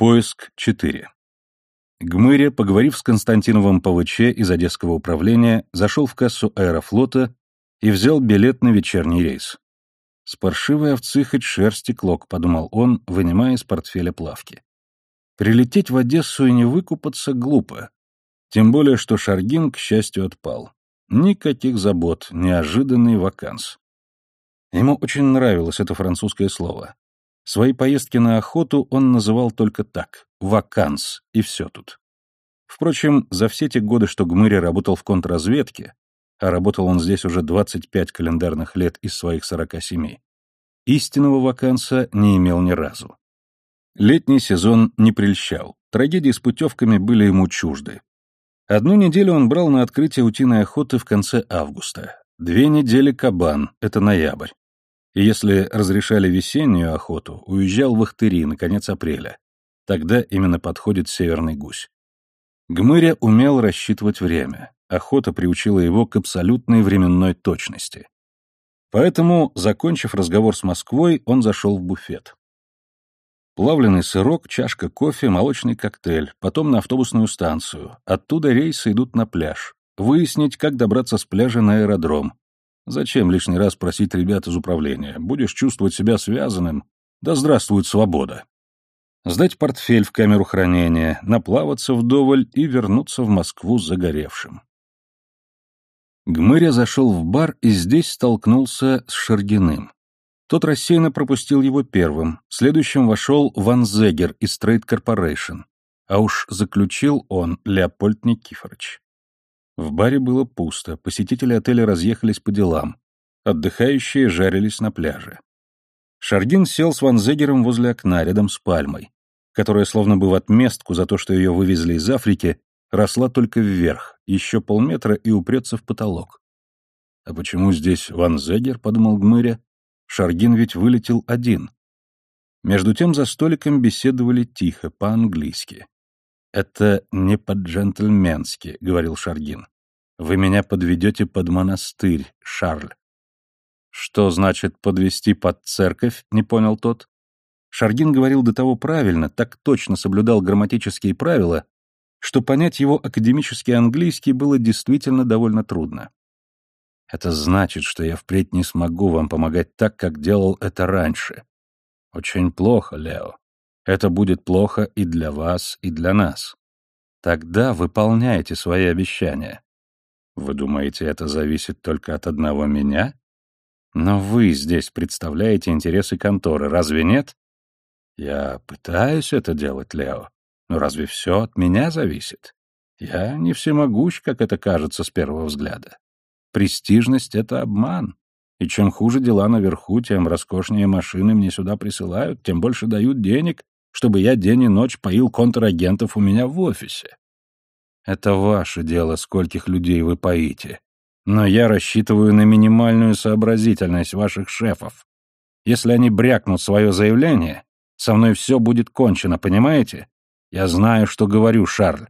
Поиск 4. Гмыря, поговорив с Константиновым ПВЧ из Одесского управления, зашел в кассу аэрофлота и взял билет на вечерний рейс. «С паршивой овцы хоть шерсти клок», — подумал он, вынимая из портфеля плавки. «Прилететь в Одессу и не выкупаться глупо. Тем более, что Шаргин, к счастью, отпал. Никаких забот, неожиданный ваканс». Ему очень нравилось это французское слово. Свои поездки на охоту он называл только так — ваканс, и все тут. Впрочем, за все те годы, что Гмыря работал в контрразведке, а работал он здесь уже 25 календарных лет из своих 47, истинного ваканса не имел ни разу. Летний сезон не прельщал, трагедии с путевками были ему чужды. Одну неделю он брал на открытие утиной охоты в конце августа, две недели кабан, это ноябрь, и если разрешали весеннюю охоту, уезжал в Ахтыри на конец апреля. Тогда именно подходит северный гусь. Гмыря умел рассчитывать время. Охота приучила его к абсолютной временной точности. Поэтому, закончив разговор с Москвой, он зашел в буфет. Плавленый сырок, чашка кофе, молочный коктейль, потом на автобусную станцию. Оттуда рейсы идут на пляж. Выяснить, как добраться с пляжа на аэродром. Зачем лишний раз просить ребят из управления? Будешь чувствовать себя связанным. Да здравствует свобода. Сдать портфель в камеру хранения, наплаваться вдоволь и вернуться в Москву загоревшим. Гмыря зашел в бар и здесь столкнулся с Шаргиным. Тот рассеянно пропустил его первым, следующим вошел Ван Зегер из Trade Corporation, а уж заключил он Леопольд Никифорович. В баре было пусто, посетители отеля разъехались по делам. Отдыхающие жарились на пляже. Шардин сел с Ванзегером возле окна, рядом с пальмой, которая, словно бы в отместку за то, что ее вывезли из Африки, росла только вверх, еще полметра и упрется в потолок. «А почему здесь Ванзегер?» — подумал Гмыря. «Шаргин ведь вылетел один». Между тем за столиком беседовали тихо, по-английски. «Это не по-джентльменски», — говорил Шаргин. «Вы меня подведете под монастырь, Шарль». «Что значит подвести под церковь?» — не понял тот. Шаргин говорил до того правильно, так точно соблюдал грамматические правила, что понять его академический английский было действительно довольно трудно. «Это значит, что я впредь не смогу вам помогать так, как делал это раньше. Очень плохо, Лео. Это будет плохо и для вас, и для нас. Тогда выполняйте свои обещания. Вы думаете, это зависит только от одного меня? Но вы здесь представляете интересы конторы, разве нет? Я пытаюсь это делать, Лео. Но разве все от меня зависит? Я не всемогущ, как это кажется с первого взгляда. Престижность — это обман. И чем хуже дела наверху, тем роскошнее машины мне сюда присылают, тем больше дают денег, чтобы я день и ночь поил контрагентов у меня в офисе. Это ваше дело, скольких людей вы поите. Но я рассчитываю на минимальную сообразительность ваших шефов. Если они брякнут свое заявление, со мной все будет кончено, понимаете? Я знаю, что говорю, Шарль.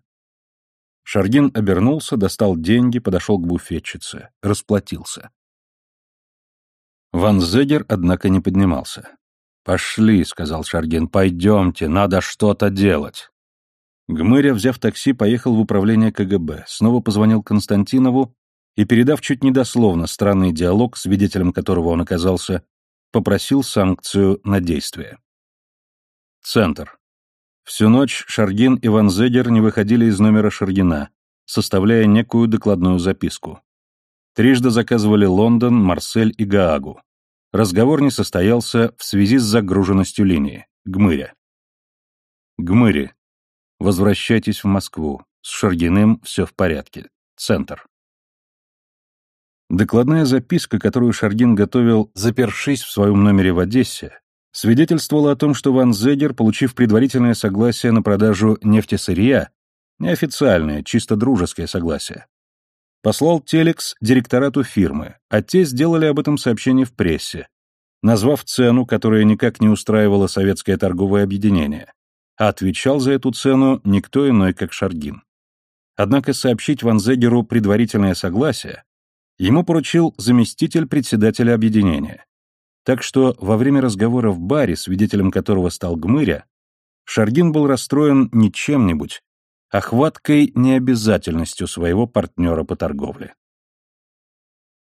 Шаргин обернулся, достал деньги, подошел к буфетчице, расплатился. Ван Зегер, однако, не поднимался. «Пошли», — сказал Шаргин, — «пойдемте, надо что-то делать». Гмыря, взяв такси, поехал в управление КГБ, снова позвонил Константинову и, передав чуть недословно странный диалог, свидетелем которого он оказался, попросил санкцию на действие. Центр. Всю ночь Шаргин и Ван Зегер не выходили из номера Шаргина, составляя некую докладную записку. Трижды заказывали Лондон, Марсель и Гаагу. Разговор не состоялся в связи с загруженностью линии. Гмыря. Гмыри. Возвращайтесь в Москву. С Шаргиным все в порядке. Центр. Докладная записка, которую Шаргин готовил, запершись в своем номере в Одессе, свидетельствовала о том, что Ван Зегер, получив предварительное согласие на продажу нефтесырья, неофициальное, чисто дружеское согласие, послал телекс директорату фирмы, а те сделали об этом сообщение в прессе, назвав цену, которая никак не устраивала советское торговое объединение, а отвечал за эту цену никто иной, как Шаргин. Однако сообщить Ванзегеру предварительное согласие ему поручил заместитель председателя объединения. Так что во время разговора в баре, свидетелем которого стал Гмыря, Шаргин был расстроен не чем-нибудь, а хваткой необязательностью своего партнера по торговле.